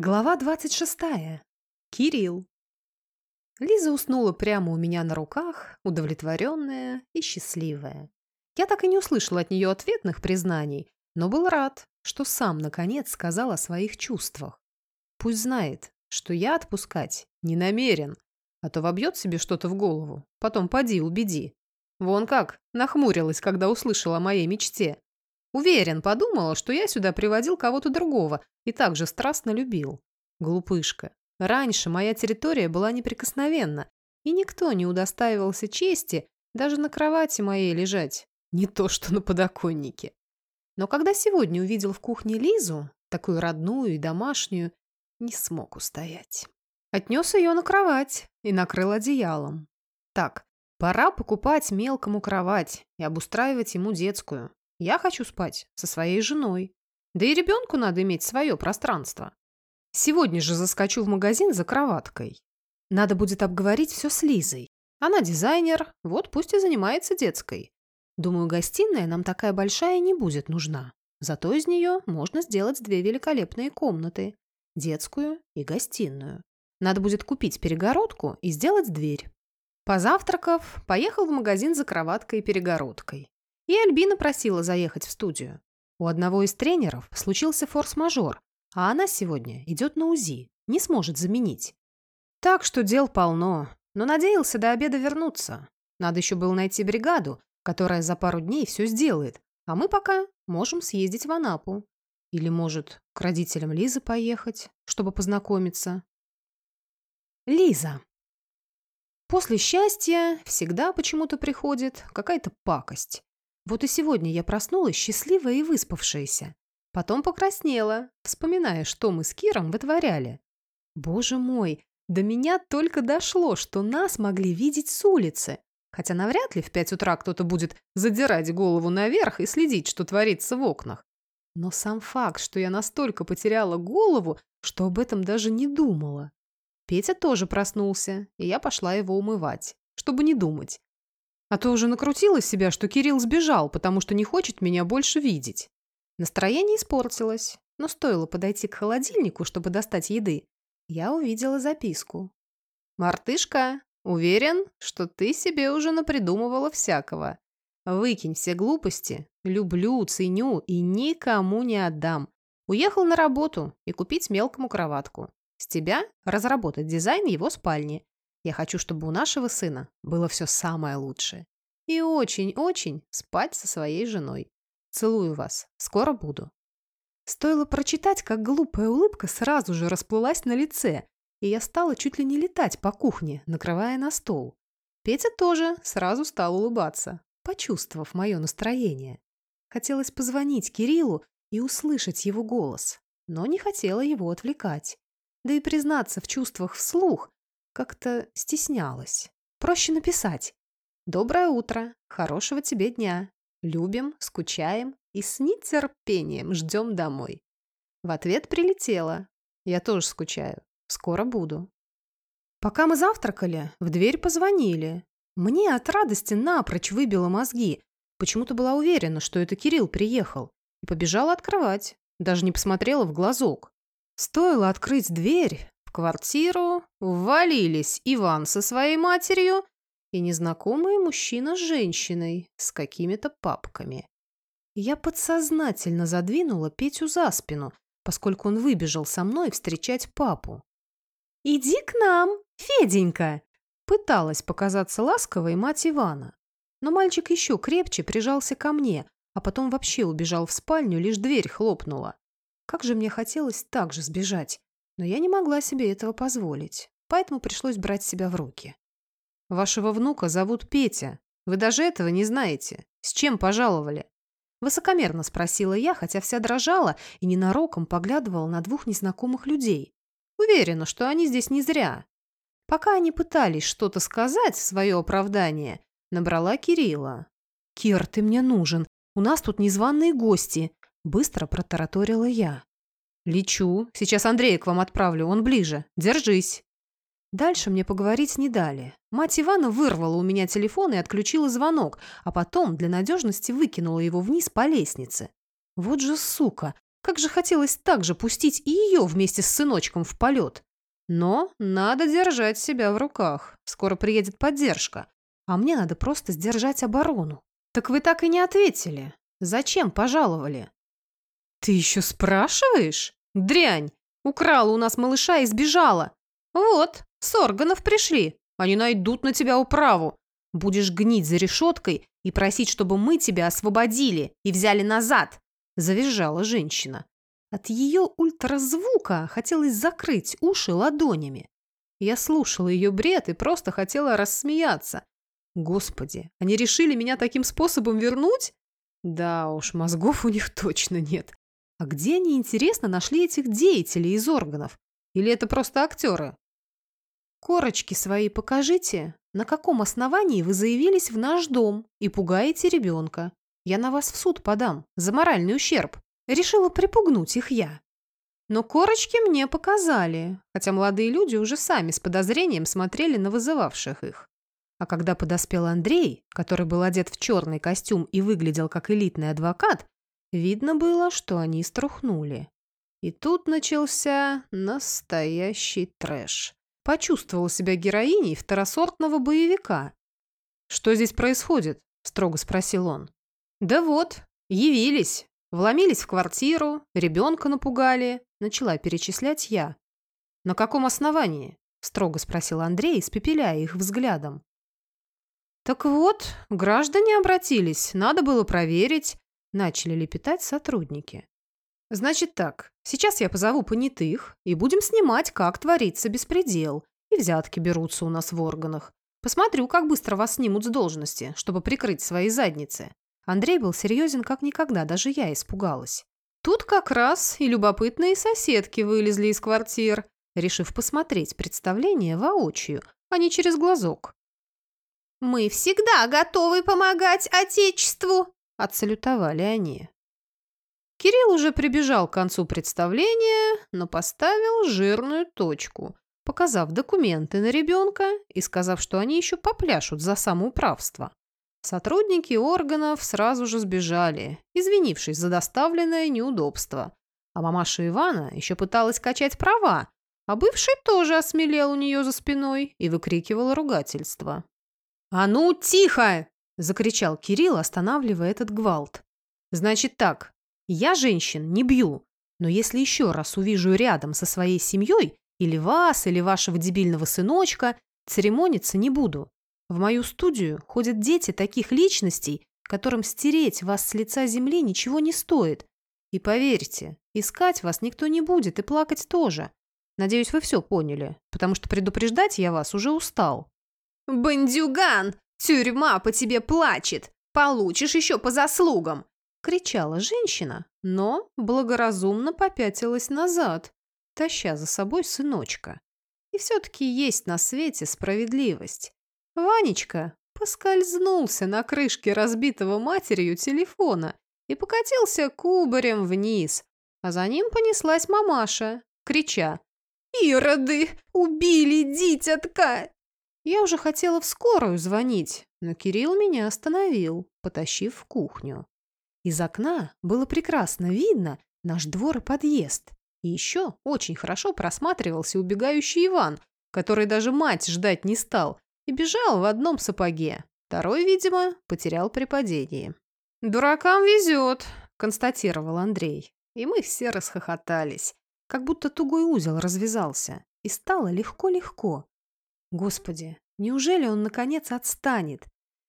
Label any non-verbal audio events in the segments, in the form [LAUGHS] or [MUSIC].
Глава 26. Кирилл. Лиза уснула прямо у меня на руках, удовлетворенная и счастливая. Я так и не услышал от нее ответных признаний, но был рад, что сам, наконец, сказал о своих чувствах. Пусть знает, что я отпускать не намерен, а то вобьет себе что-то в голову, потом поди убеди. Вон как, нахмурилась, когда услышала о моей мечте. Уверен, подумала, что я сюда приводил кого-то другого и также страстно любил. Глупышка. Раньше моя территория была неприкосновенна, и никто не удостаивался чести даже на кровати моей лежать, не то что на подоконнике. Но когда сегодня увидел в кухне Лизу, такую родную и домашнюю, не смог устоять. Отнес ее на кровать и накрыл одеялом. Так, пора покупать мелкому кровать и обустраивать ему детскую. Я хочу спать со своей женой. Да и ребенку надо иметь свое пространство. Сегодня же заскочу в магазин за кроваткой. Надо будет обговорить все с Лизой. Она дизайнер, вот пусть и занимается детской. Думаю, гостиная нам такая большая не будет нужна. Зато из нее можно сделать две великолепные комнаты. Детскую и гостиную. Надо будет купить перегородку и сделать дверь. Позавтракав, поехал в магазин за кроваткой и перегородкой. И Альбина просила заехать в студию. У одного из тренеров случился форс-мажор, а она сегодня идет на УЗИ, не сможет заменить. Так что дел полно, но надеялся до обеда вернуться. Надо еще было найти бригаду, которая за пару дней все сделает, а мы пока можем съездить в Анапу. Или, может, к родителям Лизы поехать, чтобы познакомиться. Лиза. После счастья всегда почему-то приходит какая-то пакость. Вот и сегодня я проснулась счастливая и выспавшаяся. Потом покраснела, вспоминая, что мы с Киром вытворяли. Боже мой, до меня только дошло, что нас могли видеть с улицы. Хотя навряд ли в пять утра кто-то будет задирать голову наверх и следить, что творится в окнах. Но сам факт, что я настолько потеряла голову, что об этом даже не думала. Петя тоже проснулся, и я пошла его умывать, чтобы не думать. А то уже накрутила себя, что Кирилл сбежал, потому что не хочет меня больше видеть. Настроение испортилось, но стоило подойти к холодильнику, чтобы достать еды. Я увидела записку. «Мартышка, уверен, что ты себе уже напридумывала всякого. Выкинь все глупости. Люблю, ценю и никому не отдам. Уехал на работу и купить мелкому кроватку. С тебя разработать дизайн его спальни. Я хочу, чтобы у нашего сына было все самое лучшее. И очень-очень спать со своей женой. Целую вас. Скоро буду. Стоило прочитать, как глупая улыбка сразу же расплылась на лице, и я стала чуть ли не летать по кухне, накрывая на стол. Петя тоже сразу стал улыбаться, почувствовав мое настроение. Хотелось позвонить Кириллу и услышать его голос, но не хотела его отвлекать. Да и признаться в чувствах вслух как-то стеснялась. Проще написать. «Доброе утро. Хорошего тебе дня. Любим, скучаем и с нетерпением ждем домой». В ответ прилетела. «Я тоже скучаю. Скоро буду». Пока мы завтракали, в дверь позвонили. Мне от радости напрочь выбило мозги. Почему-то была уверена, что это Кирилл приехал. И побежала открывать. Даже не посмотрела в глазок. Стоило открыть дверь, квартиру ввалились Иван со своей матерью и незнакомый мужчина с женщиной с какими-то папками. Я подсознательно задвинула Петю за спину, поскольку он выбежал со мной встречать папу. «Иди к нам, Феденька!» Пыталась показаться ласковой мать Ивана. Но мальчик еще крепче прижался ко мне, а потом вообще убежал в спальню, лишь дверь хлопнула. Как же мне хотелось так же сбежать, но я не могла себе этого позволить, поэтому пришлось брать себя в руки. «Вашего внука зовут Петя. Вы даже этого не знаете. С чем пожаловали?» Высокомерно спросила я, хотя вся дрожала и ненароком поглядывала на двух незнакомых людей. Уверена, что они здесь не зря. Пока они пытались что-то сказать в свое оправдание, набрала Кирилла. «Кир, ты мне нужен. У нас тут незваные гости», — быстро протараторила я. «Лечу. Сейчас Андрея к вам отправлю, он ближе. Держись». Дальше мне поговорить не дали. Мать Ивана вырвала у меня телефон и отключила звонок, а потом для надежности выкинула его вниз по лестнице. Вот же сука! Как же хотелось также пустить и ее вместе с сыночком в полет. Но надо держать себя в руках. Скоро приедет поддержка. А мне надо просто сдержать оборону. Так вы так и не ответили. Зачем пожаловали? Ты еще спрашиваешь? Дрянь! Украла у нас малыша и сбежала. Вот, с органов пришли. Они найдут на тебя управу. Будешь гнить за решеткой и просить, чтобы мы тебя освободили и взяли назад. Завизжала женщина. От ее ультразвука хотелось закрыть уши ладонями. Я слушала ее бред и просто хотела рассмеяться. Господи, они решили меня таким способом вернуть? Да уж, мозгов у них точно нет. А где они, интересно, нашли этих деятелей из органов? Или это просто актеры? Корочки свои покажите. На каком основании вы заявились в наш дом и пугаете ребенка? Я на вас в суд подам за моральный ущерб. Решила припугнуть их я. Но корочки мне показали, хотя молодые люди уже сами с подозрением смотрели на вызывавших их. А когда подоспел Андрей, который был одет в черный костюм и выглядел как элитный адвокат, видно было, что они струхнули. И тут начался настоящий трэш. Почувствовал себя героиней второсортного боевика. «Что здесь происходит?» – строго спросил он. «Да вот, явились, Вломились в квартиру, ребенка напугали. Начала перечислять я. «На каком основании?» – строго спросил Андрей, испепеляя их взглядом. «Так вот, граждане обратились, надо было проверить», – начали лепетать сотрудники. «Значит так, сейчас я позову понятых и будем снимать, как творится беспредел, и взятки берутся у нас в органах. Посмотрю, как быстро вас снимут с должности, чтобы прикрыть свои задницы. Андрей был серьезен как никогда, даже я испугалась. Тут как раз и любопытные соседки вылезли из квартир, решив посмотреть представление воочию, а не через глазок. «Мы всегда готовы помогать Отечеству!» – отсалютовали они. Кирилл уже прибежал к концу представления, но поставил жирную точку, показав документы на ребенка и сказав, что они еще попляшут за самоуправство. Сотрудники органов сразу же сбежали, извинившись за доставленное неудобство. А мамаша Ивана еще пыталась качать права, а бывший тоже осмелел у нее за спиной и выкрикивал ругательство. «А ну, тихо!» – закричал Кирилл, останавливая этот гвалт. «Значит так, я женщин не бью, но если еще раз увижу рядом со своей семьей или вас, или вашего дебильного сыночка, церемониться не буду. В мою студию ходят дети таких личностей, которым стереть вас с лица земли ничего не стоит. И поверьте, искать вас никто не будет и плакать тоже. Надеюсь, вы все поняли, потому что предупреждать я вас уже устал. «Бандюган! Тюрьма по тебе плачет! Получишь еще по заслугам!» кричала женщина, но благоразумно попятилась назад, таща за собой сыночка. И все-таки есть на свете справедливость. Ванечка поскользнулся на крышке разбитого матерью телефона и покатился кубарем вниз, а за ним понеслась мамаша, крича «Ироды! Убили дитятка!» Я уже хотела в скорую звонить, но Кирилл меня остановил, потащив в кухню. Из окна было прекрасно видно наш двор и подъезд. И еще очень хорошо просматривался убегающий Иван, который даже мать ждать не стал, и бежал в одном сапоге. Второй, видимо, потерял при падении. «Дуракам везет», — констатировал Андрей. И мы все расхохотались, как будто тугой узел развязался, и стало легко-легко. Господи, неужели он наконец отстанет?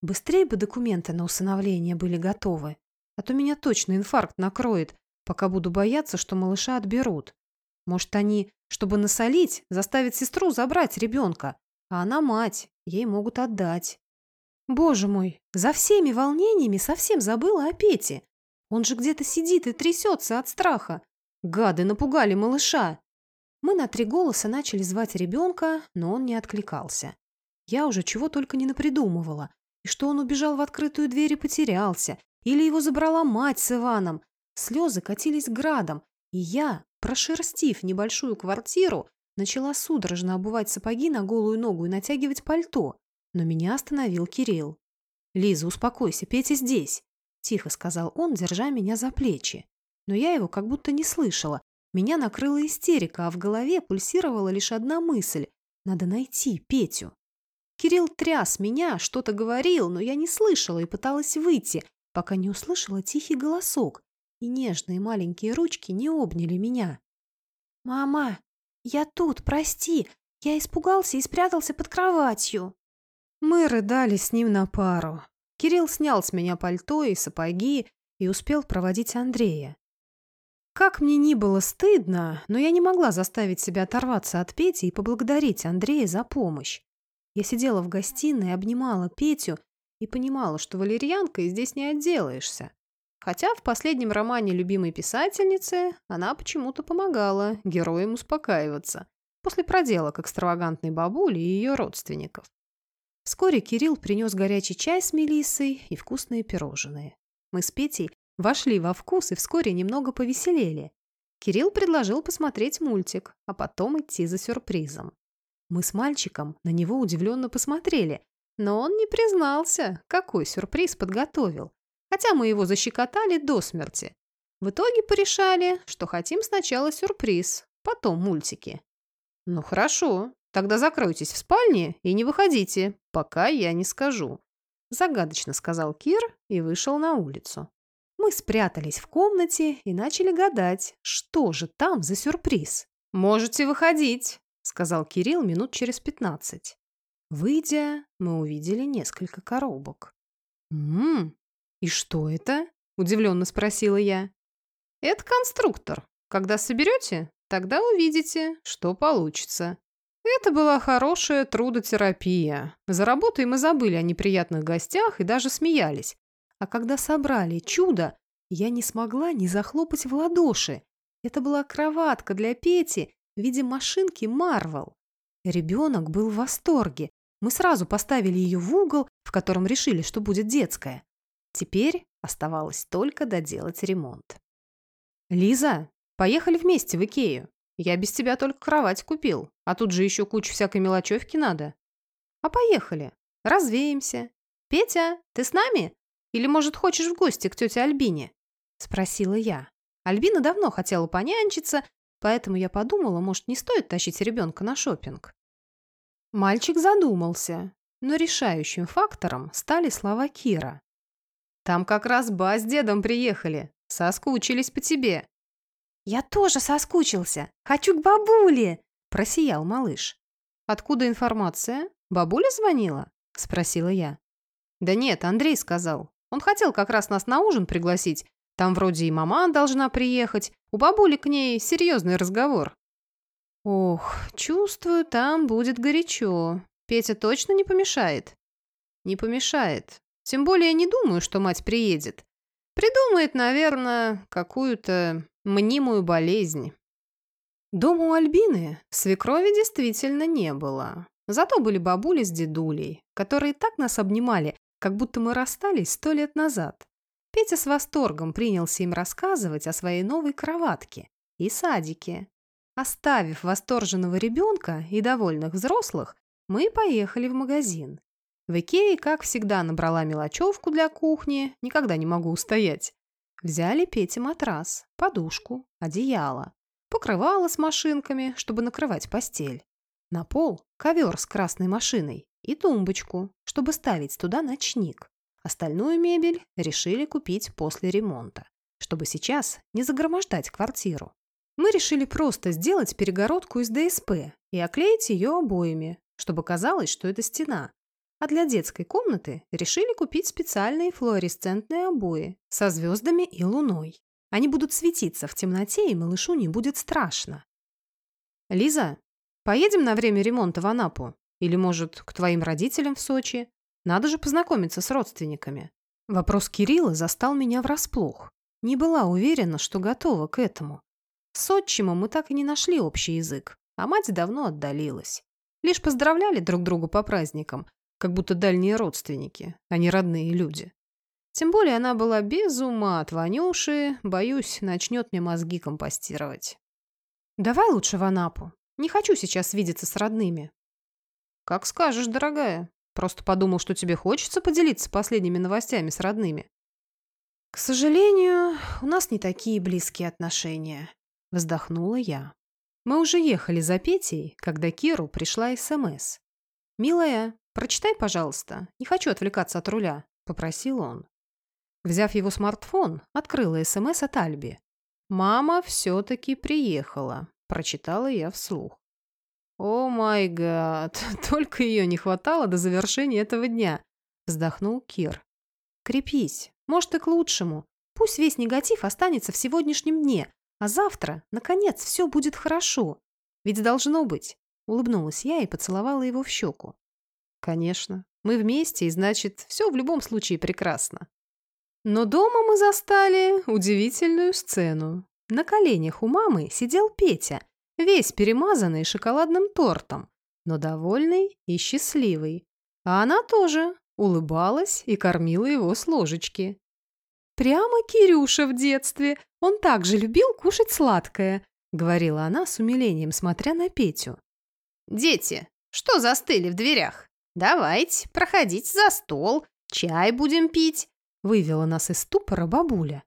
Быстрее бы документы на усыновление были готовы, а то меня точно инфаркт накроет, пока буду бояться, что малыша отберут. Может, они, чтобы насолить, заставят сестру забрать ребенка, а она мать, ей могут отдать. Боже мой, за всеми волнениями совсем забыла о Пете. Он же где-то сидит и трясется от страха. Гады напугали малыша. Мы на три голоса начали звать ребенка, но он не откликался. Я уже чего только не напридумывала. И что он убежал в открытую дверь и потерялся, или его забрала мать с Иваном. Слезы катились градом, и я, прошерстив небольшую квартиру, Начала судорожно обувать сапоги на голую ногу и натягивать пальто, но меня остановил Кирилл. «Лиза, успокойся, Петя здесь», – тихо сказал он, держа меня за плечи. но я его как будто не слышала. Меня накрыла истерика, а в голове пульсировала лишь одна мысль – надо найти Петю. Кирилл тряс меня, что-то говорил, но я не слышала и пыталась выйти, пока не услышала тихий голосок, и нежные маленькие ручки не обняли меня. «Мама, я тут, прости, я испугался и спрятался под кроватью». Мы рыдали с ним на пару. Кирилл снял с меня пальто и сапоги и успел проводить Андрея. Как мне ни было стыдно, но я не могла заставить себя оторваться от Пети и поблагодарить Андрея за помощь. Я сидела в гостиной, обнимала Петю и понимала, что валерьянкой здесь не отделаешься. Хотя в последнем романе любимой писательницы она почему-то помогала героям успокаиваться после проделок экстравагантной бабули и ее родственников. Вскоре Кирилл принес горячий чай с мелиссой и вкусные пирожные. Мы с Петей вошли во вкус и вскоре немного повеселели. Кирилл предложил посмотреть мультик, а потом идти за сюрпризом. Мы с мальчиком на него удивленно посмотрели, но он не признался, какой сюрприз подготовил, хотя мы его защекотали до смерти. В итоге порешали, что хотим сначала сюрприз, потом мультики. «Ну хорошо, тогда закройтесь в спальне и не выходите, пока я не скажу», загадочно сказал Кир и вышел на улицу. Мы спрятались в комнате и начали гадать, что же там за сюрприз. «Можете выходить», — сказал Кирилл минут через пятнадцать. Выйдя, мы увидели несколько коробок. «Ммм, и что это?» – удивленно спросила я. «Это конструктор. Когда соберете, тогда увидите, что получится». Это была хорошая трудотерапия. За работой мы забыли о неприятных гостях и даже смеялись. А когда собрали чудо, я не смогла не захлопать в ладоши. Это была кроватка для Пети в виде машинки Марвел. Ребенок был в восторге, мы сразу поставили ее в угол, в котором решили, что будет детская. Теперь оставалось только доделать ремонт. «Лиза, поехали вместе в Икею. Я без тебя только кровать купил, а тут же еще куча всякой мелочевки надо». «А поехали. Развеемся. Петя, ты с нами? Или, может, хочешь в гости к тете Альбине?» – спросила я. Альбина давно хотела понянчиться, поэтому я подумала, может, не стоит тащить ребенка на шопинг. Мальчик задумался, но решающим фактором стали слова Кира. «Там как раз ба с дедом приехали. Соскучились по тебе». «Я тоже соскучился. Хочу к бабуле!» – просиял малыш. «Откуда информация? Бабуля звонила?» – спросила я. «Да нет, Андрей сказал. Он хотел как раз нас на ужин пригласить. Там вроде и мама должна приехать. У бабули к ней серьезный разговор. Ох, чувствую, там будет горячо. Петя точно не помешает? Не помешает. Тем более не думаю, что мать приедет. Придумает, наверное, какую-то мнимую болезнь. Дома у Альбины свекрови действительно не было. Зато были бабули с дедулей, которые так нас обнимали, как будто мы расстались сто лет назад. Петя с восторгом принялся им рассказывать о своей новой кроватке и садике, Оставив восторженного ребенка и довольных взрослых, мы поехали в магазин. В Икее, как всегда, набрала мелочевку для кухни, никогда не могу устоять. Взяли Пете матрас, подушку, одеяло, покрывало с машинками, чтобы накрывать постель. На пол ковер с красной машиной и тумбочку, чтобы ставить туда ночник. Остальную мебель решили купить после ремонта, чтобы сейчас не загромождать квартиру. Мы решили просто сделать перегородку из ДСП и оклеить ее обоями, чтобы казалось, что это стена. А для детской комнаты решили купить специальные флуоресцентные обои со звездами и луной. Они будут светиться в темноте, и малышу не будет страшно. «Лиза, поедем на время ремонта в Анапу? Или, может, к твоим родителям в Сочи? Надо же познакомиться с родственниками». Вопрос Кирилла застал меня врасплох. Не была уверена, что готова к этому. С отчимом мы так и не нашли общий язык, а мать давно отдалилась. Лишь поздравляли друг друга по праздникам, как будто дальние родственники, а не родные люди. Тем более она была без ума от Ванюши, боюсь, начнет мне мозги компостировать. «Давай лучше в Анапу. Не хочу сейчас видеться с родными». «Как скажешь, дорогая. Просто подумал, что тебе хочется поделиться последними новостями с родными». «К сожалению, у нас не такие близкие отношения», — вздохнула я. Мы уже ехали за Петей, когда Киру пришла СМС. «Милая, прочитай, пожалуйста, не хочу отвлекаться от руля», — попросил он. Взяв его смартфон, открыла СМС от Альби. «Мама все-таки приехала», — прочитала я вслух. «О май гад, [LAUGHS] только ее не хватало до завершения этого дня», — вздохнул Кир. «Крепись, может и к лучшему. Пусть весь негатив останется в сегодняшнем дне, а завтра, наконец, все будет хорошо. Ведь должно быть», — улыбнулась я и поцеловала его в щеку. «Конечно, мы вместе, и значит, все в любом случае прекрасно». Но дома мы застали удивительную сцену. На коленях у мамы сидел Петя, весь перемазанный шоколадным тортом, но довольный и счастливый. А она тоже улыбалась и кормила его с ложечки. «Прямо Кирюша в детстве. Он также любил кушать сладкое», — говорила она с умилением, смотря на Петю. «Дети, что застыли в дверях? Давайте, проходите за стол, чай будем пить», — вывела нас из ступора бабуля.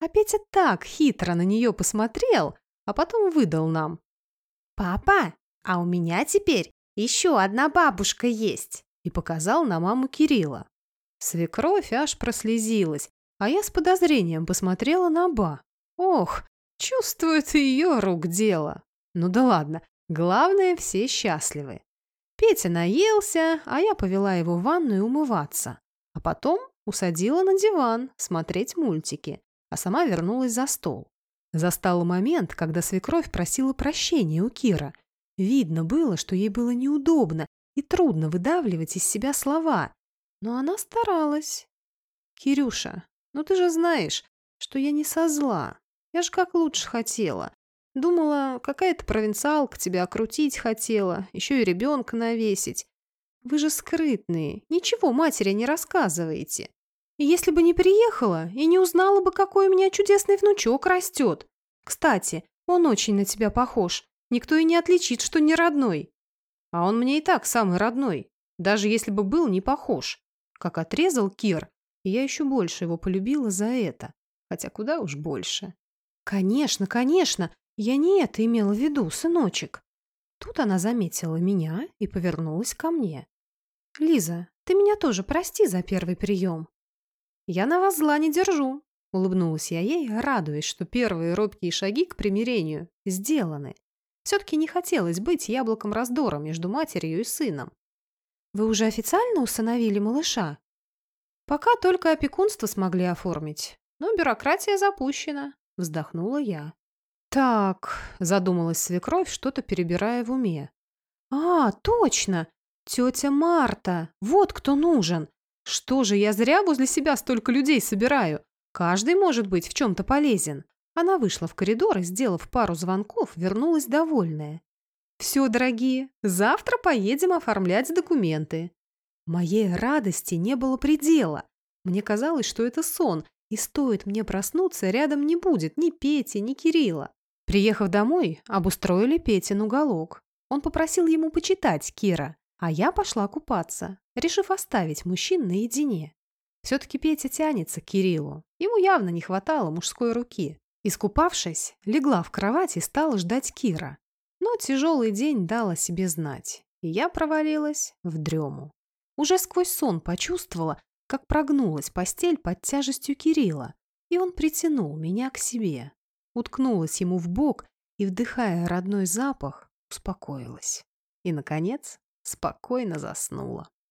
А Петя так хитро на нее посмотрел, а потом выдал нам. «Папа, а у меня теперь еще одна бабушка есть!» и показал на маму Кирилла. Свекровь аж прослезилась, а я с подозрением посмотрела на Ба. Ох, чувствует ее рук дело. Ну да ладно, главное, все счастливы. Петя наелся, а я повела его в ванную умываться. А потом усадила на диван смотреть мультики, а сама вернулась за стол. Застал момент, когда свекровь просила прощения у Кира. Видно было, что ей было неудобно и трудно выдавливать из себя слова. Но она старалась. «Кирюша, ну ты же знаешь, что я не со зла. Я же как лучше хотела. Думала, какая-то провинциалка тебя окрутить хотела, еще и ребенка навесить. Вы же скрытные, ничего матери не рассказываете. И если бы не приехала и не узнала бы, какой у меня чудесный внучок растет. Кстати, он очень на тебя похож. Никто и не отличит, что не родной. А он мне и так самый родной, даже если бы был не похож. Как отрезал Кир, и я еще больше его полюбила за это. Хотя куда уж больше. Конечно, конечно, я не это имела в виду, сыночек. Тут она заметила меня и повернулась ко мне. «Лиза, ты меня тоже прости за первый прием. «Я на вас зла не держу», — улыбнулась я ей, радуясь, что первые робкие шаги к примирению сделаны. Все-таки не хотелось быть яблоком раздора между матерью и сыном. «Вы уже официально усыновили малыша?» «Пока только опекунство смогли оформить, но бюрократия запущена», — вздохнула я. «Так», — задумалась свекровь, что-то перебирая в уме. «А, точно! Тетя Марта! Вот кто нужен! Что же, я зря возле себя столько людей собираю. Каждый может быть в чем-то полезен. Она вышла в коридор и, сделав пару звонков, вернулась довольная. «Все, дорогие, завтра поедем оформлять документы». Моей радости не было предела. Мне казалось, что это сон, и стоит мне проснуться, рядом не будет ни Пети, ни Кирилла. Приехав домой, обустроили Петин уголок. Он попросил ему почитать Кира. А я пошла купаться, решив оставить мужчин наедине. Все-таки Петя тянется к Кириллу. Ему явно не хватало мужской руки. Искупавшись, легла в кровать и стала ждать Кира. Но тяжелый день дал себе знать, и я провалилась в дрему. Уже сквозь сон почувствовала, как прогнулась постель под тяжестью Кирилла, и он притянул меня к себе. Уткнулась ему в бок и, вдыхая родной запах, успокоилась. И, наконец, спокойно заснула.